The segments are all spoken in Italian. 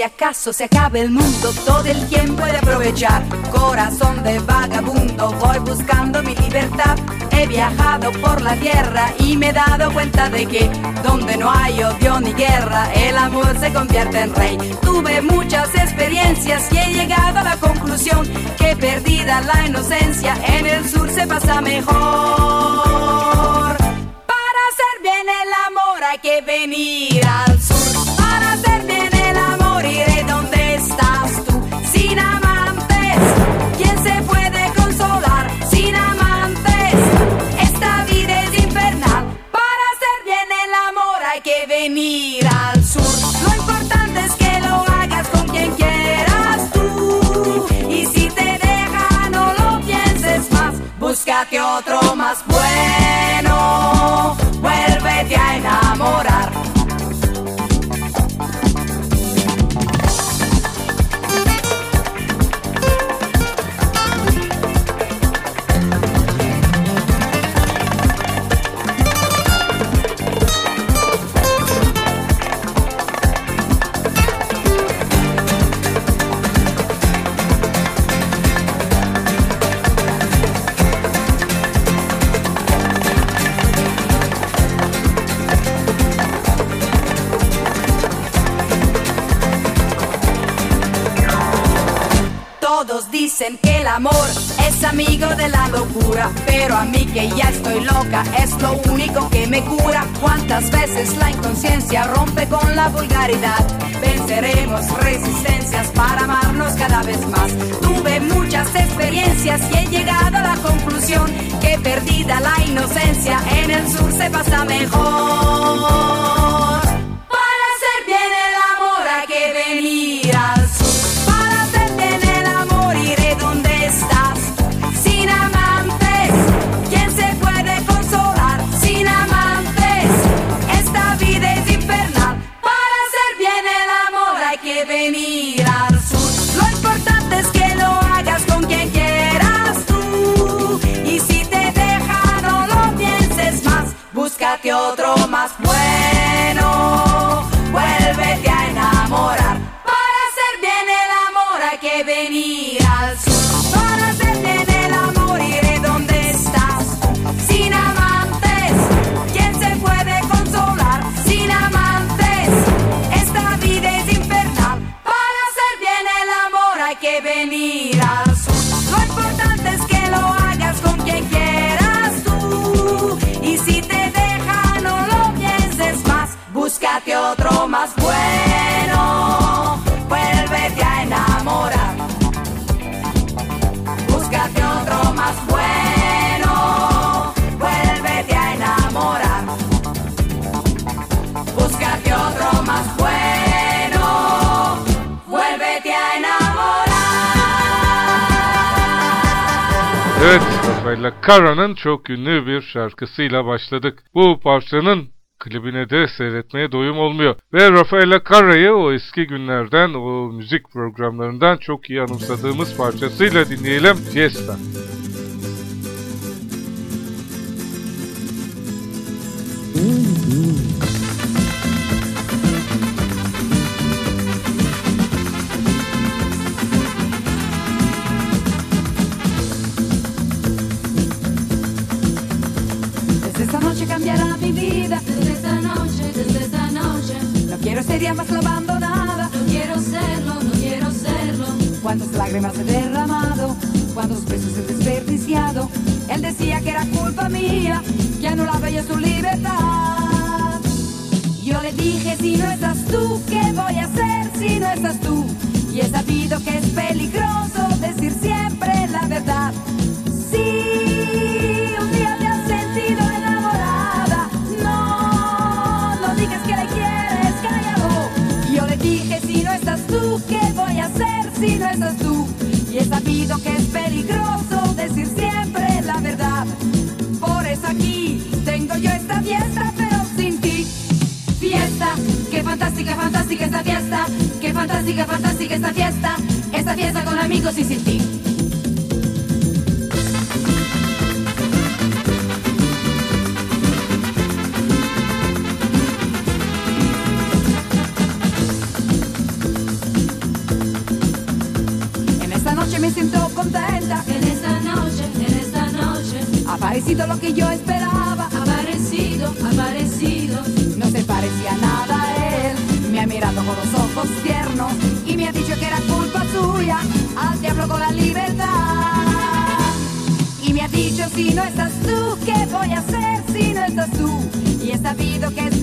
si acaso se acaba el mundo, todo el tiempo he de aprovechar. Corazón de vagabundo, voy buscando mi libertad. He viajado por la tierra y me he dado cuenta de que donde no hay odio ni guerra, el amor se convierte en rey. Tuve muchas experiencias y he llegado a la conclusión que perdida la inocencia, en el sur se pasa mejor. Para hacer bien el amor hay que venir al sur. Búscate otro más bueno. Vuélvete a enamorar. Dicen que el amor es amigo de la locura, pero a mí que ya estoy loca es lo único que me cura. ¿Cuántas veces la inconsciencia rompe con la vulgaridad? Venceremos resistencias para amarnos cada vez más. Tuve muchas experiencias y he llegado a la conclusión que perdida la inocencia en el sur se pasa mejor. Evet, Rafaela Carra'nın çok ünlü bir şarkısıyla başladık. Bu parçanın klibine de seyretmeye doyum olmuyor. Ve Rafaela Carra'yı o eski günlerden, o müzik programlarından çok iyi anımsadığımız parçasıyla dinleyelim. Fiesta. Desde noche cambiará mi vida. Desde esta noche, desde esta noche, No quiero sería más lo abandonada. serlo, no quiero serlo. Cuántas lágrimas he derramado, cuántos besos he desperdiciado. Él decía que era culpa mía, que anulaba yo su libertad. Yo le dije, si no estás tú, ¿qué voy a hacer si no estás tú? Y he sabido que es peligroso decir siempre fantástica, fantástica esta fiesta. Qué fantástica, fantástica esta fiesta. Esta fiesta con amigos y sin ti. Si no estás tú, ¿qué voy a hacer si no estás tú? Y he sabido que es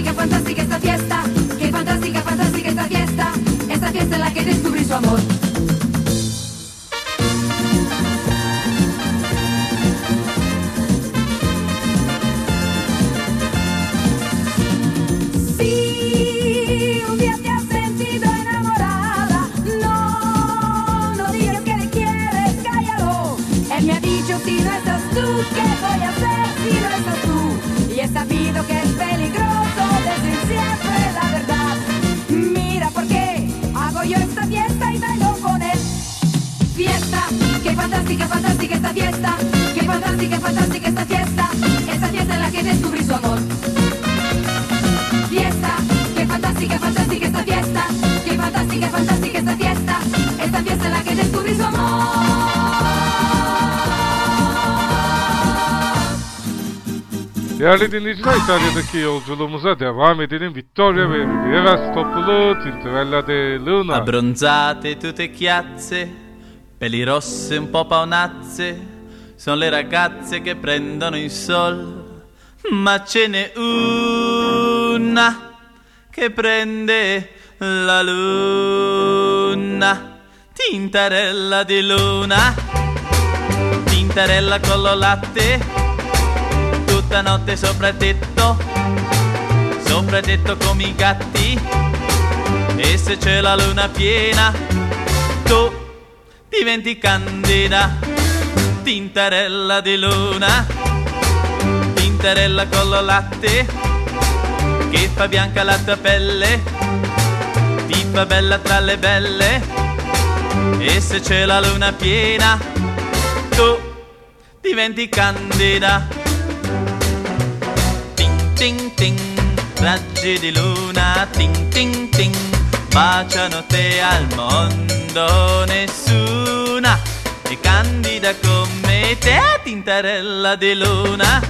fantástica, fantástica esta fiesta. Qué fantástica, fantástica esta fiesta. Esta fiesta en la que descubrí su amor. Fantástica, fantástica esta fiesta. Qué fantástica, fantástica esta fiesta. Esta fiesta en la que descubrí su amor. Fiesta, qué fantástica, fantástica esta fiesta. Qué fantástica, fantástica esta fiesta. Esta fiesta en la que descubrí su amor. Değerli dinleyiciler İtalya'daki yolculuğumuza devam edelim. Vittoria ve Rivieras topluluğu Tintorella de Luna. Abbronzate tutte chiazze, peli rosse un po' paonazze, sono le ragazze che prendono il sol, ma ce n'è una che prende la luna, tintarella di luna, tintarella con lo latte, tutta notte sopra tetto, sopra tetto come i gatti. E se c'è la luna piena, tu diventi candida, tintarella di luna, tintarella con lo latte, che fa bianca la tua pelle, ti fa bella tra le belle, e se c'è la luna piena, tu diventi candida. Ting ting ting, raggi di luna, ting ting ting, baciano te al mondo, nessuna è candida come te, tintarella di luna,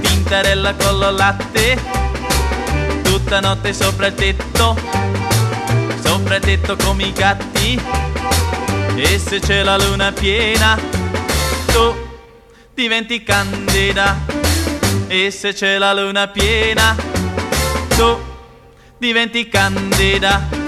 tintarella con lo latte, tutta notte sopra il tetto, sopra il tetto come i gatti, e se c'è la luna piena, tu diventi candida. E se c'è la luna piena, tu diventi candida.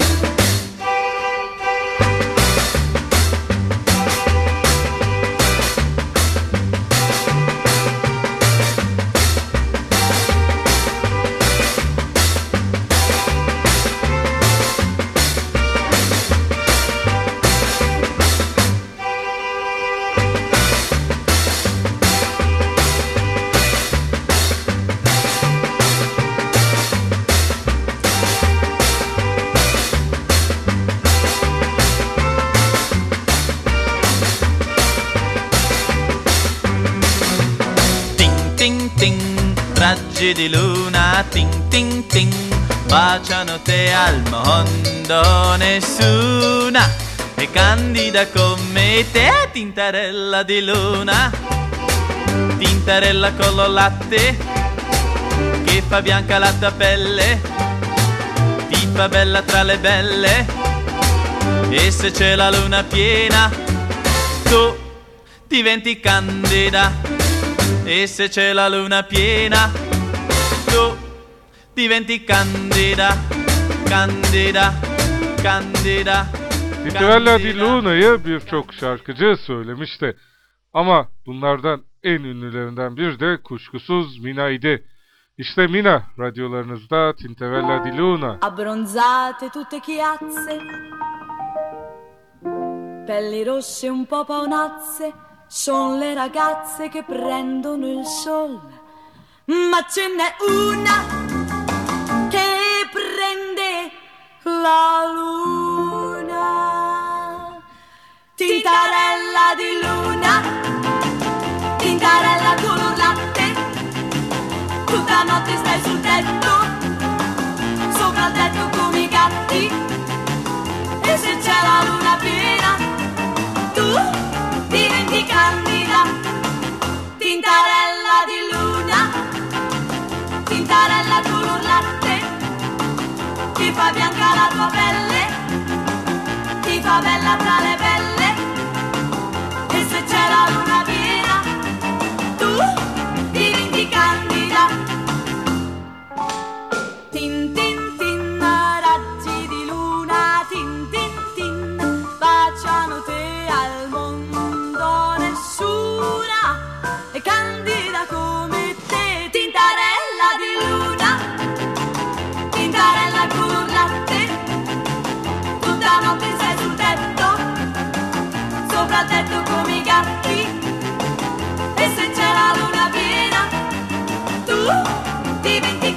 Raggi di luna, ting ting ting, baciano te al mondo, nessuna è candida come te, tintarella di luna, tintarella con lo latte, che fa bianca la tua pelle, ti fa bella tra le belle, e se c'è la luna piena, tu diventi candida, e se c'è la luna piena, tu diventi candida, candida, candida. Cinderella Diluna'yı birçok şarkıcı söylemişti. Ama bunlardan en ünlülerinden bir de kuşkusuz Mina idi. İşte Mina radyolarınızda Tinterella di Luna. abbronzate tutte chiazze, pelli rosse un po' paonazze, son le ragazze che prendono il sol, ma ce n'è una che prende la luna, tintarella di luna, tintarella color latte, tutta notte stai sul tetto sopra il tetto come i gatti. E se c'è la luna piena tua pelle ti fa bella tra le tu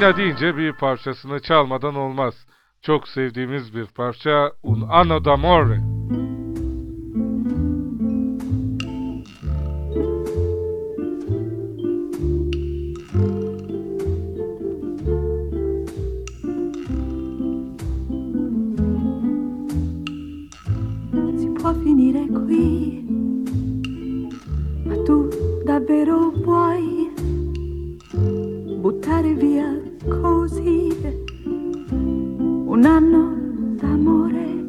Mina deyince bir parçasını çalmadan olmaz. Çok sevdiğimiz bir parça Un anno d'amore. si può finire qui, ma tu davvero vuoi buttare via un anno d'amore?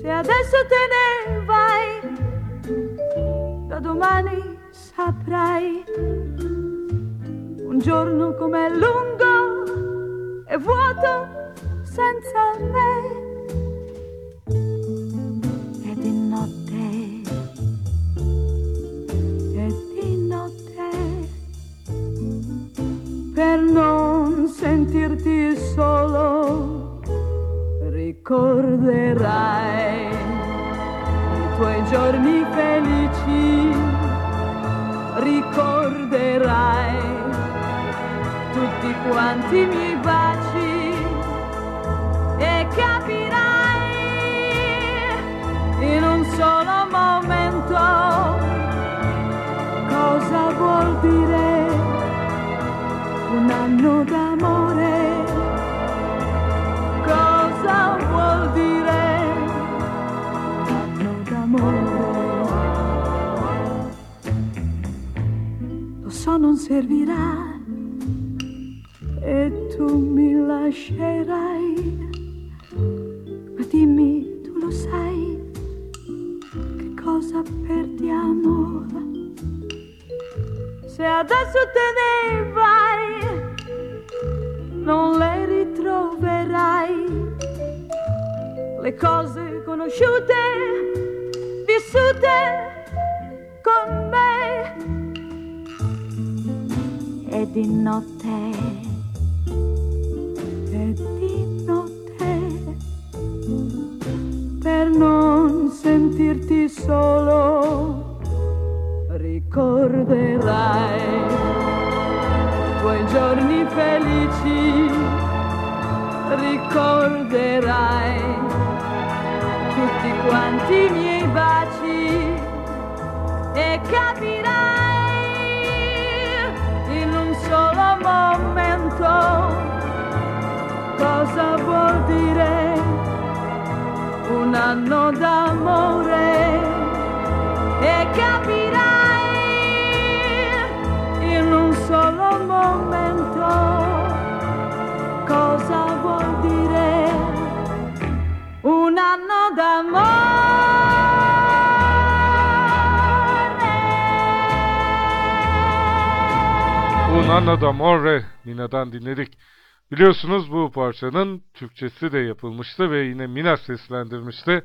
Se adesso te ne vai, da domani saprai un giorno com'è lungo e vuoto senza me. Sentirti solo, ricorderai i tuoi giorni felici, ricorderai tutti quanti i miei baci e capirai in un solo momento cosa vuol dire un anno d'amore. Servirà e tu mi lascerai. Ma dimmi, tu lo sai, che cosa perdiamo? Se adesso te ne vai, non le ritroverai. Le cose conosciute, vissute di notte, e di notte, per non sentirti solo ricorderai i tuoi giorni felici, ricorderai tutti quanti i miei baci e capirai cosa vuol dire un anno d'amore e capirai in un solo momento cosa vuol dire un anno d'amore. Un Anno d'Amore Mina'dan dinledik. Biliyorsunuz bu parçanın Türkçesi de yapılmıştı ve yine Mina seslendirmişti.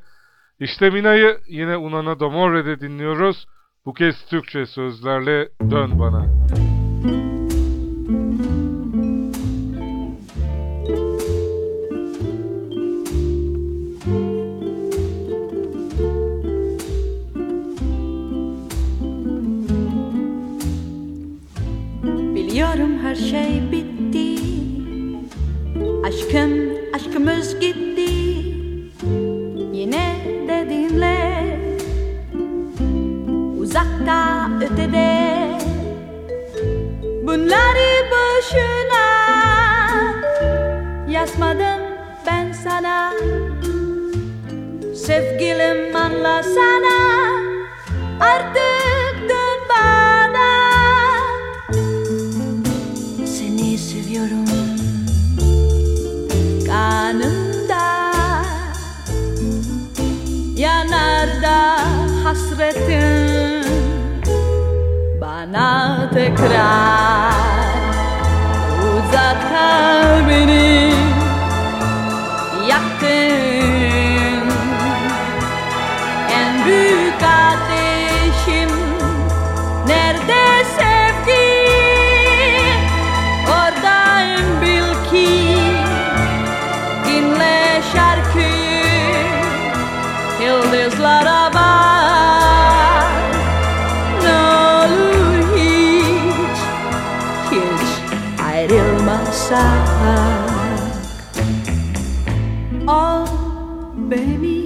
İşte Mina'yı yine Unana Damore'de dinliyoruz. Bu kez Türkçe sözlerle Dön Bana. Biliyorum her şey Aşkım, aşkımız gitti. Yine de dinle. Uzakta ötede. Bunları boşuna Yazmadım ben sana. Sevgilim anlasana. Artık na tekrar uzatabilir. sack. Oh, baby,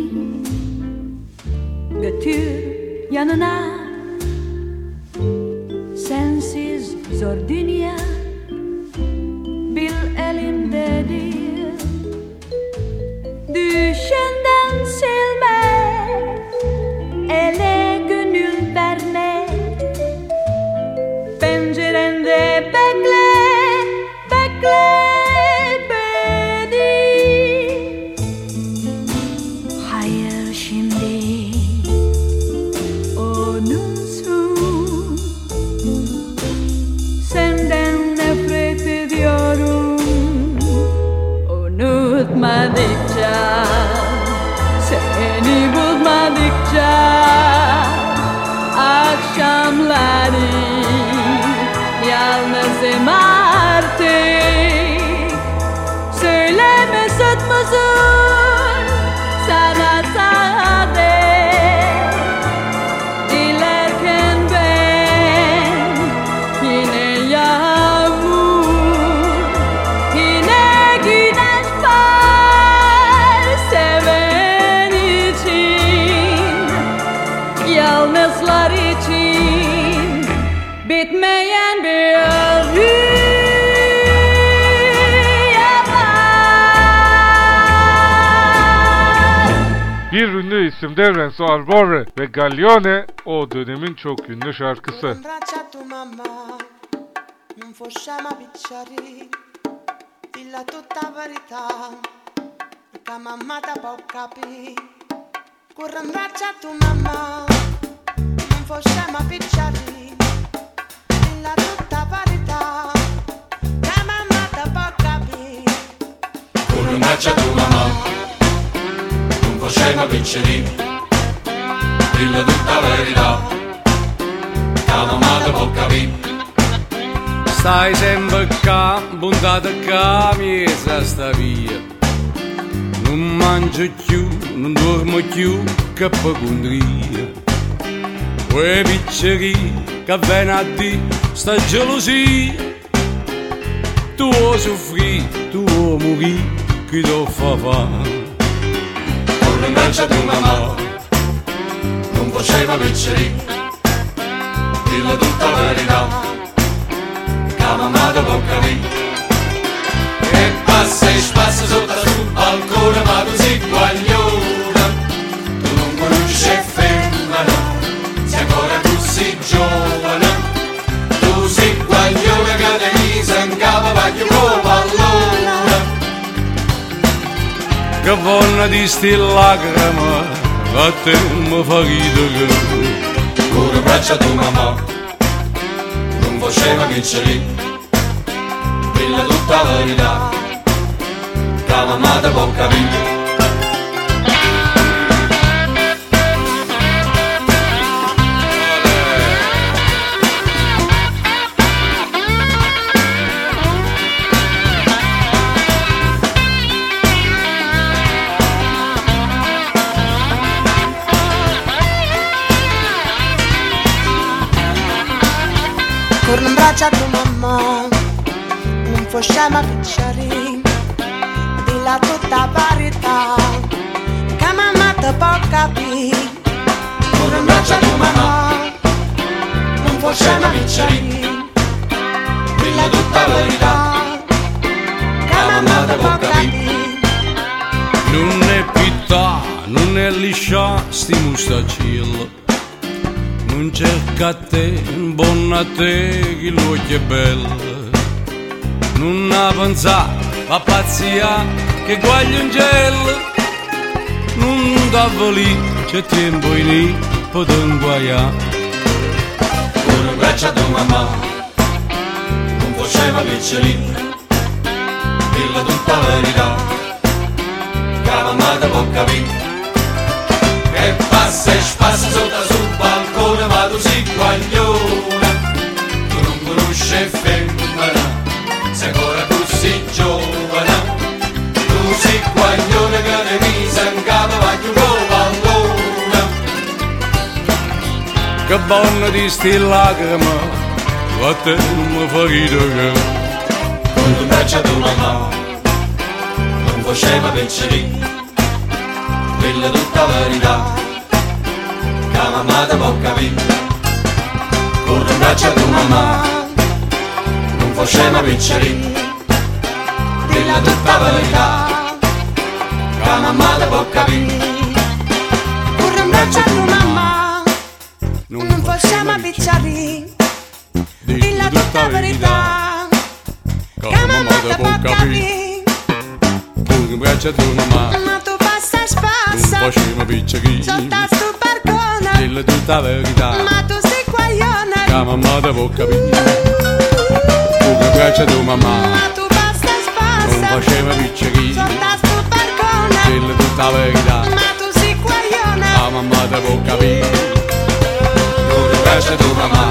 götür yanına. İsimde Renzo Arbore ve Gaglione o dönemin çok ünlü şarkısı. Dilla in braccio a tu mamma, picceri, dillo tutta la verità, che la mamma te può capire. Stai sempre qua, puntata qua, miesa sta via. Non mangio più, non dormo più, che pagondria. Quei picceri che vengono a di sta gelosia. Tu o soffri, tu o morì, chi lo fa fare? Corre in braccio a tua mamma, non facciamo picceri, dillo tutta la verità, che mamma te può capire. E passa e spassa sotto sul balcone, ma tu sei guagliona, tu non conosci vonna di sti lacrime, a te mi fa ridere. Braccio a tua mamma, non faceva picceri, dilla tutta la verità, che mamma te può capire. Braccio a tua mamma, non fo scema picciari, dilla tutta verità, che mamma te può capire. Corre in braccio a tua mamma, non fo scema picciari, dilla tutta verità, che mamma te può capire. Non è pietà, non è liscia, sti mustacillo. Non cerca a te, buona a te, che l'occhio è bello. Non ha pensato, pazzia, che guaglio un gel. Non dava lì, c'è tempo in lì, poten guaiare. Corre in braccio a tua mamma, non faceva picceri, dilla tutta verità, che la mamma può capire. E passa e spassa sotto conosci e femmina, sei ancora così giovane, tu sei guagliona che ne mise in capo, va più. Che buona di sti lacrime, a te non mi fa ridere. Con un braccio tua mamma Non faceva picceri Quella tutta verità Che mamma te può capire Con un braccio a tua mamma Non faceva picceri Quella tutta verità. Che mamma te può capire Corre in braccio a tua mamma, non fo scema picciari, dilla tutta verità, che mamma te può capire. Pure in braccio a tua mamma, Ma tu passa e non spassa, facciamo piccini. sotto sto balcone, Dilla tutta verità, ma tu sei che guaglione, mamma te può capire. Pure in braccio a tua mamma, ma tu e non spassa, facciamo piccini. sotto sto balcone, Dilla tutta la verità, ma tu sei guaglione, che mamma te può capire. Con un braccio a tua mamma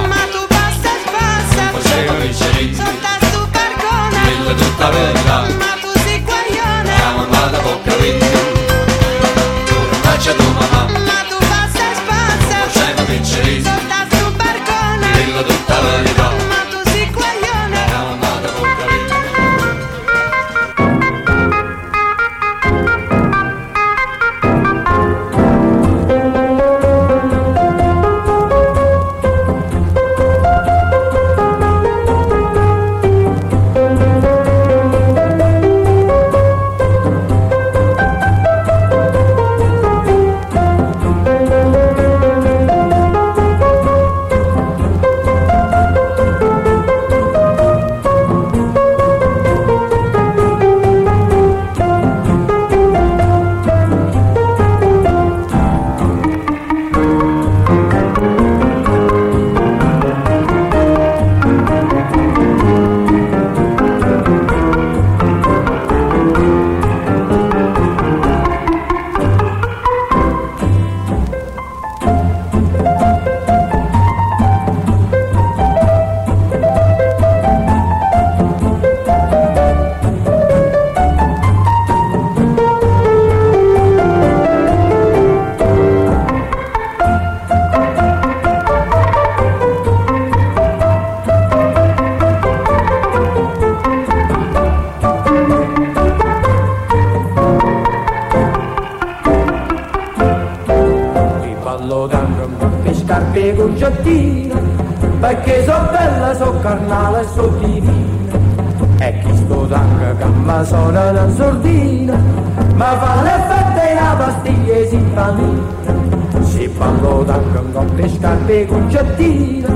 pastiglia simpatia. Si ballo tanto con le scarpe con gettine,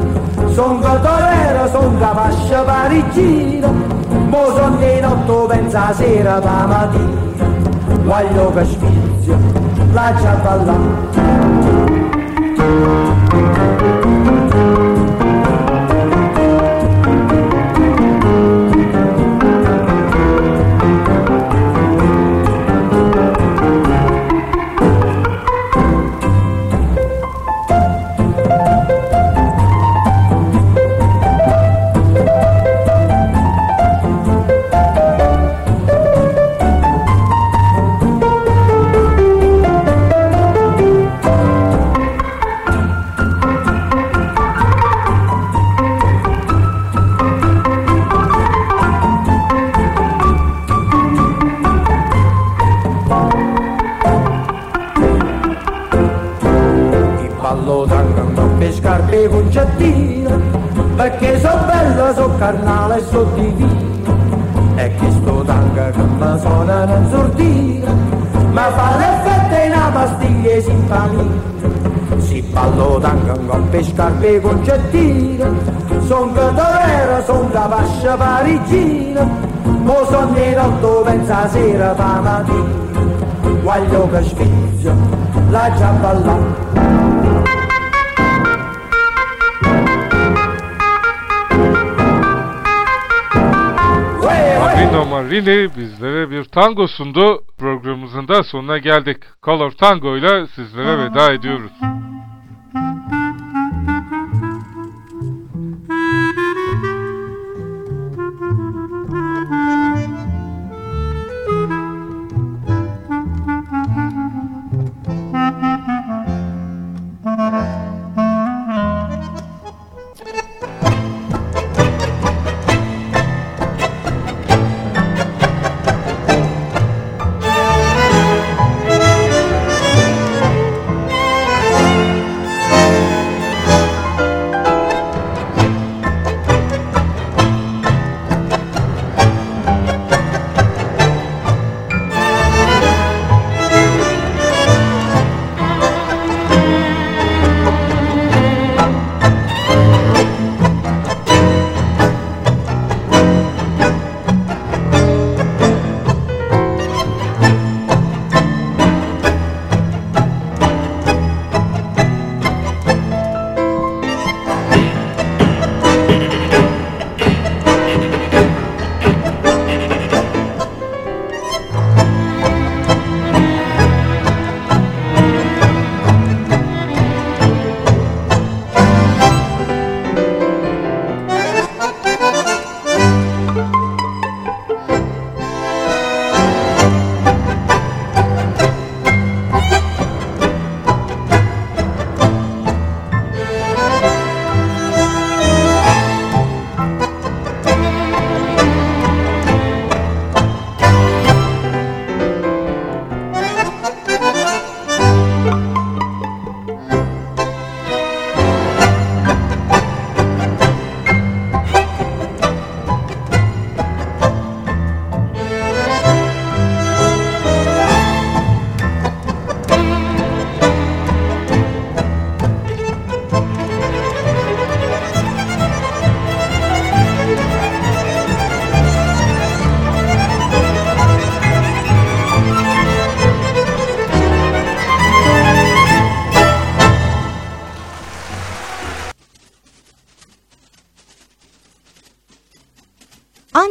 son cotolera, son capascia parigina, mo son di notte pensa sera da mattina, voglio che sfizio, la già ballare. carnale e so divino e che sto tanga che mi suona non sordina ma fa l'effetto in una pastiglia simpamina si ballo tanga con pe scarpe concettine son catorera son capascia parigina mo son di notte pensa sera da mattina. Voglio che sfizio la già Marini bizlere bir tango sundu. Programımızın da sonuna geldik. Color Tango ile sizlere veda ediyoruz.